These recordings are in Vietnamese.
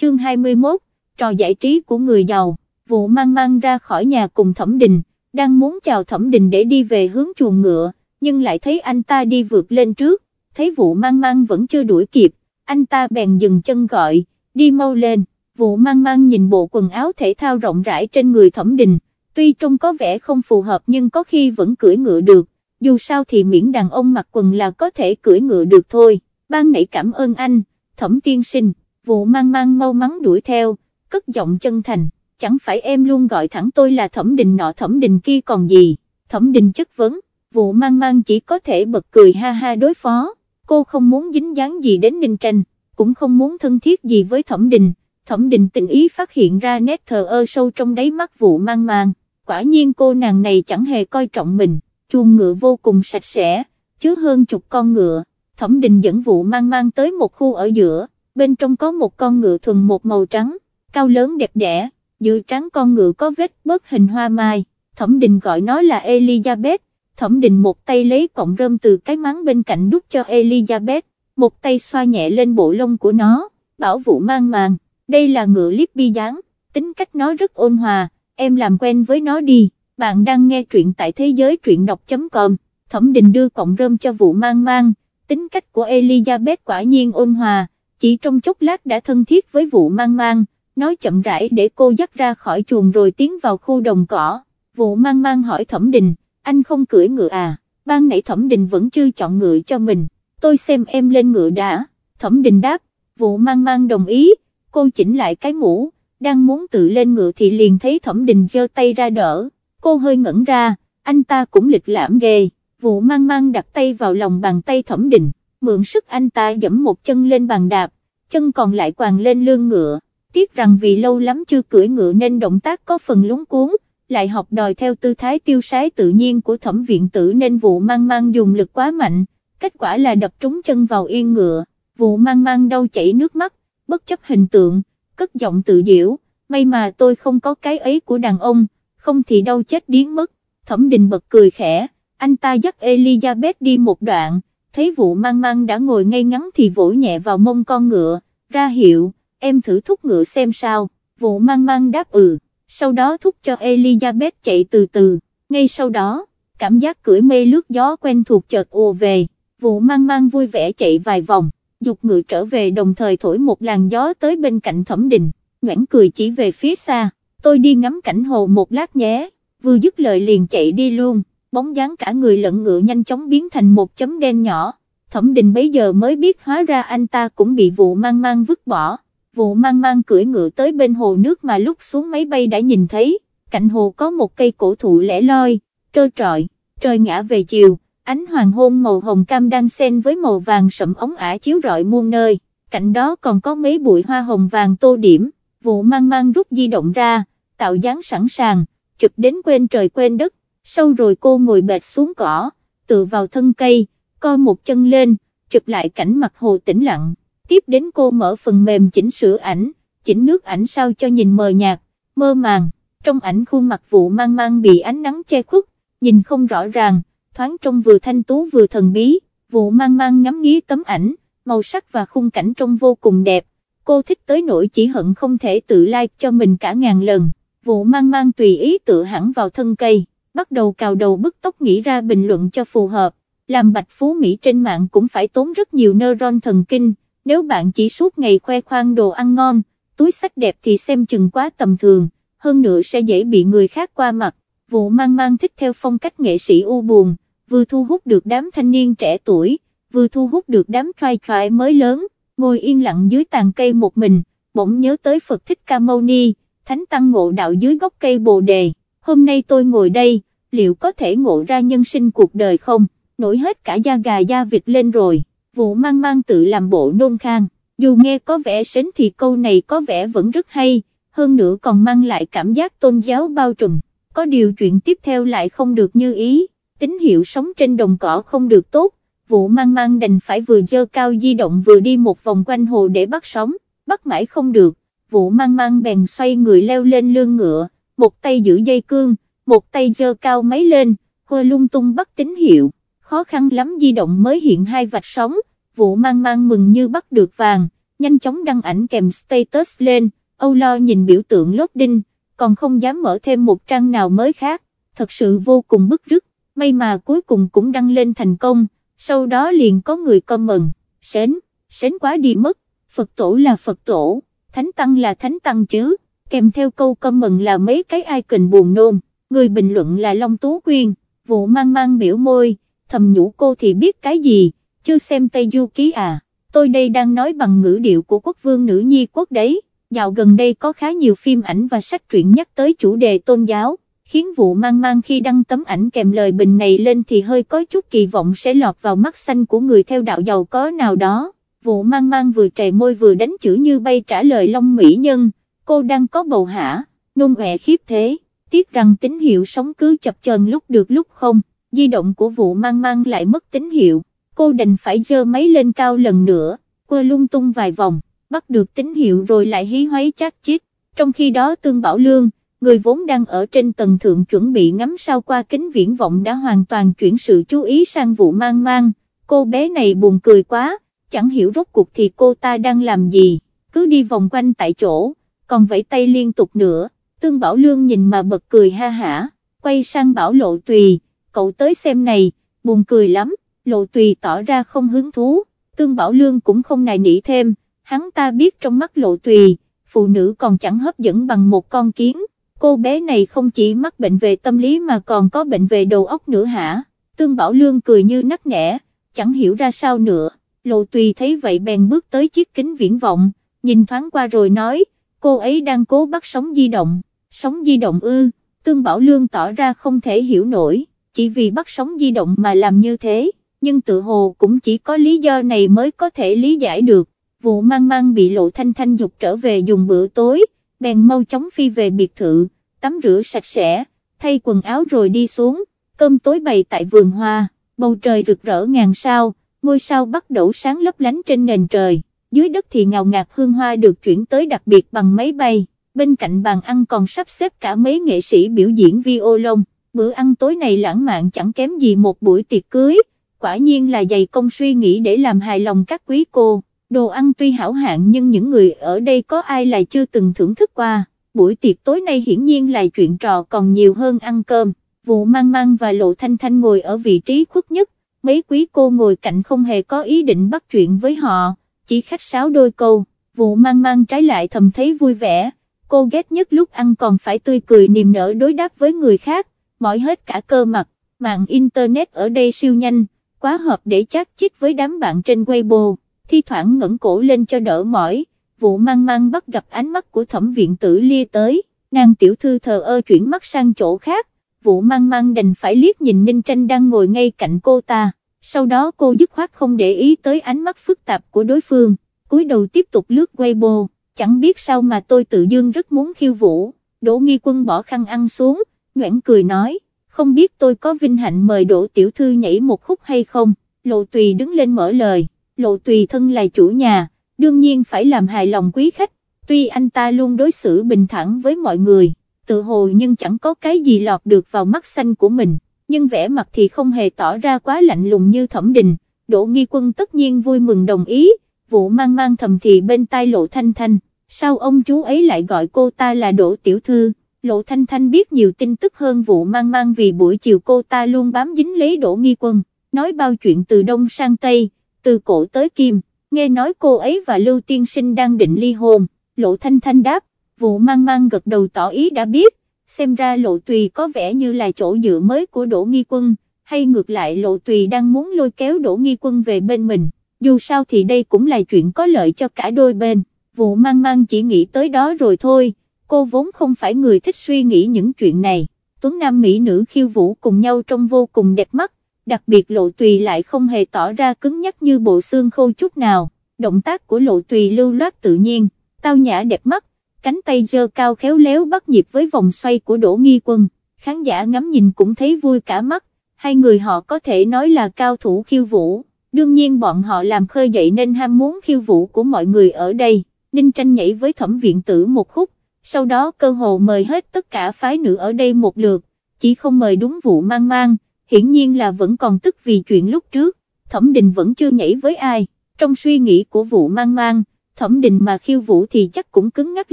chương 21, trò giải trí của người giàu, vụ mang mang ra khỏi nhà cùng thẩm đình, đang muốn chào thẩm đình để đi về hướng chuồng ngựa, nhưng lại thấy anh ta đi vượt lên trước, thấy vụ mang mang vẫn chưa đuổi kịp, anh ta bèn dừng chân gọi, đi mau lên, vụ mang mang nhìn bộ quần áo thể thao rộng rãi trên người thẩm đình, tuy trông có vẻ không phù hợp nhưng có khi vẫn cưỡi ngựa được, dù sao thì miễn đàn ông mặc quần là có thể cưỡi ngựa được thôi, ban nãy cảm ơn anh, thẩm tiên sinh, vụ mang mang mau mắn đuổi theo, cất giọng chân thành, chẳng phải em luôn gọi thẳng tôi là thẩm đình nọ thẩm đình kia còn gì, thẩm đình chất vấn, vụ mang mang chỉ có thể bật cười ha ha đối phó, cô không muốn dính dáng gì đến Ninh Tranh, cũng không muốn thân thiết gì với thẩm đình, thẩm đình tình ý phát hiện ra nét thờ ơ sâu trong đáy mắt vụ mang mang, quả nhiên cô nàng này chẳng hề coi trọng mình, chuồng ngựa vô cùng sạch sẽ, chứa hơn chục con ngựa, thẩm đình dẫn vụ mang mang tới một khu ở giữa, bên trong có một con ngựa thuần một màu trắng, cao lớn đẹp đẽ, giữa trắng con ngựa có vết bớt hình hoa mai, thẩm đình gọi nó là Elizabeth, thẩm đình một tay lấy cọng rơm từ cái máng bên cạnh đút cho Elizabeth, một tay xoa nhẹ lên bộ lông của nó, bảo vụ mang màng, đây là ngựa Libby dáng, tính cách nó rất ôn hòa, em làm quen với nó đi, bạn đang nghe truyện tại thế giới truyện đọc.com, thẩm đình đưa cọng rơm cho vụ mang mang, tính cách của Elizabeth quả nhiên ôn hòa, chỉ trong chốc lát đã thân thiết với vụ mang mang, nói chậm rãi để cô dắt ra khỏi chuồng rồi tiến vào khu đồng cỏ, vụ mang mang hỏi thẩm đình, anh không cưỡi ngựa à, ban nãy thẩm đình vẫn chưa chọn ngựa cho mình, tôi xem em lên ngựa đã, thẩm đình đáp, vụ mang mang đồng ý, cô chỉnh lại cái mũ, đang muốn tự lên ngựa thì liền thấy thẩm đình giơ tay ra đỡ, cô hơi ngẩn ra, anh ta cũng lịch lãm ghê, vụ mang mang đặt tay vào lòng bàn tay thẩm đình, mượn sức anh ta dẫm một chân lên bàn đạp, chân còn lại quàng lên lưng ngựa, tiếc rằng vì lâu lắm chưa cưỡi ngựa nên động tác có phần lúng cuốn, lại học đòi theo tư thái tiêu sái tự nhiên của thẩm viện tử nên vụ mang mang dùng lực quá mạnh, kết quả là đập trúng chân vào yên ngựa, vụ mang mang đau chảy nước mắt, bất chấp hình tượng, cất giọng tự diễu, may mà tôi không có cái ấy của đàn ông, không thì đau chết điếng mất, thẩm đình bật cười khẽ, anh ta dắt Elizabeth đi một đoạn, thấy vụ mang mang đã ngồi ngay ngắn thì vỗ nhẹ vào mông con ngựa, ra hiệu, em thử thúc ngựa xem sao, vụ mang mang đáp ừ, sau đó thúc cho Elizabeth chạy từ từ, ngay sau đó, cảm giác cưỡi mây lướt gió quen thuộc chợt ùa về, vụ mang mang vui vẻ chạy vài vòng, dục ngựa trở về đồng thời thổi một làn gió tới bên cạnh thẩm đình, ngoãn cười chỉ về phía xa, tôi đi ngắm cảnh hồ một lát nhé, vừa dứt lời liền chạy đi luôn, bóng dáng cả người lẫn ngựa nhanh chóng biến thành một chấm đen nhỏ, thẩm đình bấy giờ mới biết hóa ra anh ta cũng bị vụ mang mang vứt bỏ, vụ mang mang cưỡi ngựa tới bên hồ nước mà lúc xuống máy bay đã nhìn thấy, cạnh hồ có một cây cổ thụ lẻ loi, trơ trọi, trời ngã về chiều, ánh hoàng hôn màu hồng cam đang xen với màu vàng sẫm ống ả chiếu rọi muôn nơi, cạnh đó còn có mấy bụi hoa hồng vàng tô điểm, vụ mang mang rút di động ra, tạo dáng sẵn sàng, chụp đến quên trời quên đất, sau rồi cô ngồi bệt xuống cỏ, tựa vào thân cây, co một chân lên, chụp lại cảnh mặt hồ tĩnh lặng, tiếp đến cô mở phần mềm chỉnh sửa ảnh, chỉnh nước ảnh sao cho nhìn mờ nhạt, mơ màng, trong ảnh khuôn mặt vụ mang mang bị ánh nắng che khuất, nhìn không rõ ràng, thoáng trông vừa thanh tú vừa thần bí, vụ mang mang ngắm nghía tấm ảnh, màu sắc và khung cảnh trông vô cùng đẹp, cô thích tới nỗi chỉ hận không thể tự like cho mình cả ngàn lần, vụ mang mang tùy ý tự hẳn vào thân cây, bắt đầu cào đầu bức tóc nghĩ ra bình luận cho phù hợp, làm bạch phú Mỹ trên mạng cũng phải tốn rất nhiều neuron thần kinh, nếu bạn chỉ suốt ngày khoe khoang đồ ăn ngon, túi sách đẹp thì xem chừng quá tầm thường, hơn nữa sẽ dễ bị người khác qua mặt, vụ mang mang thích theo phong cách nghệ sĩ u buồn, vừa thu hút được đám thanh niên trẻ tuổi, vừa thu hút được đám trai trai mới lớn, ngồi yên lặng dưới tàn cây một mình, bỗng nhớ tới Phật Thích Ca Mâu Ni, Thánh Tăng ngộ đạo dưới gốc cây Bồ Đề, hôm nay tôi ngồi đây, liệu có thể ngộ ra nhân sinh cuộc đời không, nổi hết cả da gà da vịt lên rồi vụ mang mang tự làm bộ nôn khang, dù nghe có vẻ sến thì câu này có vẻ vẫn rất hay, hơn nữa còn mang lại cảm giác tôn giáo bao trùm, có điều chuyện tiếp theo lại không được như ý, tín hiệu sống trên đồng cỏ không được tốt, vụ mang mang đành phải vừa dơ cao di động vừa đi một vòng quanh hồ để bắt sóng, bắt mãi không được, vụ mang mang bèn xoay người leo lên lưng ngựa, một tay giữ dây cương, một tay giơ cao máy lên, hơ lung tung bắt tín hiệu khó khăn lắm di động mới hiện hai vạch sóng, vụ mang mang mừng như bắt được vàng, nhanh chóng đăng ảnh kèm status lên, Âu Lo nhìn biểu tượng lốt đinh, còn không dám mở thêm một trang nào mới khác, thật sự vô cùng bức rứt, may mà cuối cùng cũng đăng lên thành công, sau đó liền có người comment, sến, sến quá đi mất, Phật tổ là Phật tổ, Thánh Tăng là Thánh Tăng chứ, kèm theo câu comment là mấy cái ai kình buồn nôn, người bình luận là Long Tú Quyên, vụ mang mang biểu môi, thầm nhủ cô thì biết cái gì, chưa xem Tây Du Ký à, tôi đây đang nói bằng ngữ điệu của quốc vương nữ nhi quốc đấy, dạo gần đây có khá nhiều phim ảnh và sách truyện nhắc tới chủ đề tôn giáo, khiến vụ mang mang khi đăng tấm ảnh kèm lời bình này lên thì hơi có chút kỳ vọng sẽ lọt vào mắt xanh của người theo đạo giàu có nào đó, vụ mang mang vừa trề môi vừa đánh chữ như bay trả lời Long Mỹ Nhân, cô đang có bầu hả, nôn ẹ khiếp thế, tiếc rằng tín hiệu sóng cứ chập chờn lúc được lúc không, di động của vụ mang mang lại mất tín hiệu, cô đành phải dơ máy lên cao lần nữa, quơ lung tung vài vòng, bắt được tín hiệu rồi lại hí hoáy chát chít, trong khi đó Tương Bảo Lương, người vốn đang ở trên tầng thượng chuẩn bị ngắm sao qua kính viễn vọng đã hoàn toàn chuyển sự chú ý sang vụ mang mang, cô bé này buồn cười quá, chẳng hiểu rốt cuộc thì cô ta đang làm gì, cứ đi vòng quanh tại chỗ, còn vẫy tay liên tục nữa, Tương Bảo Lương nhìn mà bật cười ha hả, quay sang Bảo Lộ Tùy, cậu tới xem này, buồn cười lắm, Lộ Tùy tỏ ra không hứng thú, Tương Bảo Lương cũng không nài nỉ thêm, hắn ta biết trong mắt Lộ Tùy, phụ nữ còn chẳng hấp dẫn bằng một con kiến, cô bé này không chỉ mắc bệnh về tâm lý mà còn có bệnh về đầu óc nữa hả, Tương Bảo Lương cười như nắc nẻ, chẳng hiểu ra sao nữa, Lộ Tùy thấy vậy bèn bước tới chiếc kính viễn vọng, nhìn thoáng qua rồi nói, cô ấy đang cố bắt sóng di động, sóng di động ư, Tương Bảo Lương tỏ ra không thể hiểu nổi, chỉ vì bắt sóng di động mà làm như thế, nhưng tự hồ cũng chỉ có lý do này mới có thể lý giải được, vụ mang mang bị lộ thanh thanh dục trở về dùng bữa tối, bèn mau chóng phi về biệt thự, tắm rửa sạch sẽ, thay quần áo rồi đi xuống, cơm tối bày tại vườn hoa, bầu trời rực rỡ ngàn sao, ngôi sao bắt đầu sáng lấp lánh trên nền trời, dưới đất thì ngào ngạt hương hoa được chuyển tới đặc biệt bằng máy bay, bên cạnh bàn ăn còn sắp xếp cả mấy nghệ sĩ biểu diễn violon, bữa ăn tối này lãng mạn chẳng kém gì một buổi tiệc cưới, quả nhiên là dày công suy nghĩ để làm hài lòng các quý cô, đồ ăn tuy hảo hạng nhưng những người ở đây có ai là chưa từng thưởng thức qua, buổi tiệc tối nay hiển nhiên là chuyện trò còn nhiều hơn ăn cơm, vụ mang mang và lộ thanh thanh ngồi ở vị trí khuất nhất, mấy quý cô ngồi cạnh không hề có ý định bắt chuyện với họ, chỉ khách sáo đôi câu, vụ mang mang trái lại thầm thấy vui vẻ, cô ghét nhất lúc ăn còn phải tươi cười niềm nở đối đáp với người khác, mỏi hết cả cơ mặt, mạng internet ở đây siêu nhanh, quá hợp để chat chít với đám bạn trên Weibo, thi thoảng ngẩng cổ lên cho đỡ mỏi, vụ mang mang bắt gặp ánh mắt của thẩm viện tử lia tới, nàng tiểu thư thờ ơ chuyển mắt sang chỗ khác, vụ mang mang đành phải liếc nhìn Ninh Tranh đang ngồi ngay cạnh cô ta, sau đó cô dứt khoát không để ý tới ánh mắt phức tạp của đối phương, cúi đầu tiếp tục lướt Weibo, chẳng biết sao mà tôi tự dưng rất muốn khiêu vũ, Đỗ Nghi Quân bỏ khăn ăn xuống, nhoảng cười nói, không biết tôi có vinh hạnh mời Đỗ Tiểu Thư nhảy một khúc hay không, Lộ Tùy đứng lên mở lời, Lộ Tùy thân là chủ nhà, đương nhiên phải làm hài lòng quý khách, tuy anh ta luôn đối xử bình thản với mọi người tự hồ nhưng chẳng có cái gì lọt được vào mắt xanh của mình, nhưng vẻ mặt thì không hề tỏ ra quá lạnh lùng như thẩm đình, Đỗ Nghi Quân tất nhiên vui mừng đồng ý, vụ mang mang thầm thì bên tai Lộ Thanh Thanh, sao ông chú ấy lại gọi cô ta là Đỗ Tiểu Thư, Lộ Thanh Thanh biết nhiều tin tức hơn vụ mang mang vì buổi chiều cô ta luôn bám dính lấy Đỗ Nghi Quân, nói bao chuyện từ Đông sang Tây, từ cổ tới Kim, nghe nói cô ấy và Lưu Tiên Sinh đang định ly hôn, Lộ Thanh Thanh đáp, vụ mang mang gật đầu tỏ ý đã biết, xem ra lộ tùy có vẻ như là chỗ dựa mới của Đỗ Nghi Quân, hay ngược lại lộ tùy đang muốn lôi kéo Đỗ Nghi Quân về bên mình, dù sao thì đây cũng là chuyện có lợi cho cả đôi bên, vụ mang mang chỉ nghĩ tới đó rồi thôi, cô vốn không phải người thích suy nghĩ những chuyện này, Tuấn Nam Mỹ nữ khiêu vũ cùng nhau trông vô cùng đẹp mắt, đặc biệt lộ tùy lại không hề tỏ ra cứng nhắc như bộ xương khô chút nào, động tác của lộ tùy lưu loát tự nhiên, tao nhã đẹp mắt, cánh tay dơ cao khéo léo bắt nhịp với vòng xoay của Đỗ Nghi Quân, khán giả ngắm nhìn cũng thấy vui cả mắt, hai người họ có thể nói là cao thủ khiêu vũ, đương nhiên bọn họ làm khơi dậy nên ham muốn khiêu vũ của mọi người ở đây, Ninh tranh nhảy với thẩm viện tử một khúc, sau đó cơ hồ mời hết tất cả phái nữ ở đây một lượt, chỉ không mời đúng vụ mang mang, hiển nhiên là vẫn còn tức vì chuyện lúc trước, thẩm đình vẫn chưa nhảy với ai, trong suy nghĩ của vụ mang mang, thẩm đình mà khiêu vũ thì chắc cũng cứng ngắc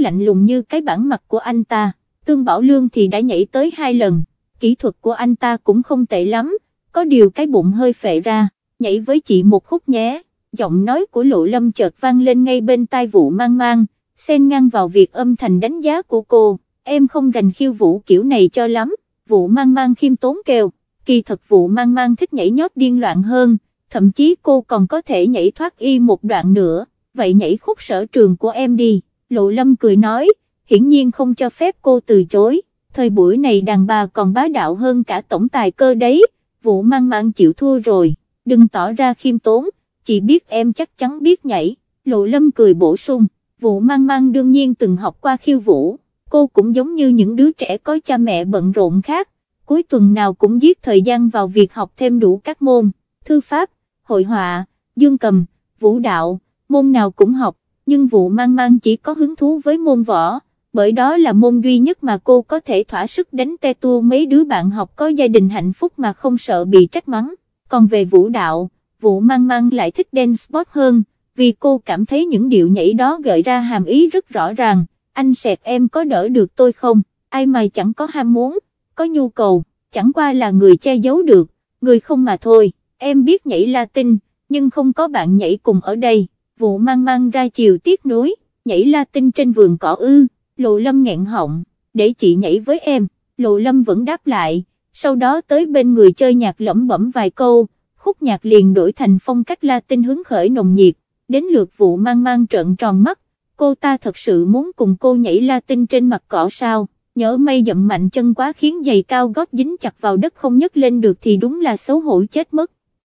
lạnh lùng như cái bản mặt của anh ta, Tương Bảo Lương thì đã nhảy tới hai lần, kỹ thuật của anh ta cũng không tệ lắm, có điều cái bụng hơi phệ ra, nhảy với chị một khúc nhé, giọng nói của Lộ Lâm chợt vang lên ngay bên tai vụ mang mang, xen ngang vào việc âm thanh đánh giá của cô, em không rành khiêu vũ kiểu này cho lắm, vụ mang mang khiêm tốn kêu, kỳ thật vụ mang mang thích nhảy nhót điên loạn hơn, thậm chí cô còn có thể nhảy thoát y một đoạn nữa, vậy nhảy khúc sở trường của em đi, Lộ Lâm cười nói, hiển nhiên không cho phép cô từ chối, thời buổi này đàn bà còn bá đạo hơn cả tổng tài cơ đấy, vụ mang mang chịu thua rồi, đừng tỏ ra khiêm tốn, chỉ biết em chắc chắn biết nhảy, Lộ Lâm cười bổ sung, vụ mang mang đương nhiên từng học qua khiêu vũ, cô cũng giống như những đứa trẻ có cha mẹ bận rộn khác, cuối tuần nào cũng giết thời gian vào việc học thêm đủ các môn, thư pháp, hội họa, dương cầm, vũ đạo, môn nào cũng học, nhưng vụ mang mang chỉ có hứng thú với môn võ, bởi đó là môn duy nhất mà cô có thể thỏa sức đánh te tua. Mấy đứa bạn học có gia đình hạnh phúc mà không sợ bị trách mắng, còn về vũ đạo, vụ mang mang lại thích dance sport hơn, vì cô cảm thấy những điệu nhảy đó gợi ra hàm ý rất rõ ràng, anh sẹt em có đỡ được tôi không, ai mà chẳng có ham muốn, có nhu cầu, chẳng qua là người che giấu được, người không mà thôi, em biết nhảy Latin, nhưng không có bạn nhảy cùng ở đây, vụ mang mang ra chiều tiếc nối, nhảy la tinh trên vườn cỏ ư, lộ lâm nghẹn họng, để chị nhảy với em, lộ lâm vẫn đáp lại, sau đó tới bên người chơi nhạc lẩm bẩm vài câu, khúc nhạc liền đổi thành phong cách la tinh hứng khởi nồng nhiệt, đến lượt vụ mang mang trợn tròn mắt, cô ta thật sự muốn cùng cô nhảy la tinh trên mặt cỏ sao, nhớ mây dậm mạnh chân quá khiến giày cao gót dính chặt vào đất không nhấc lên được thì đúng là xấu hổ chết mất.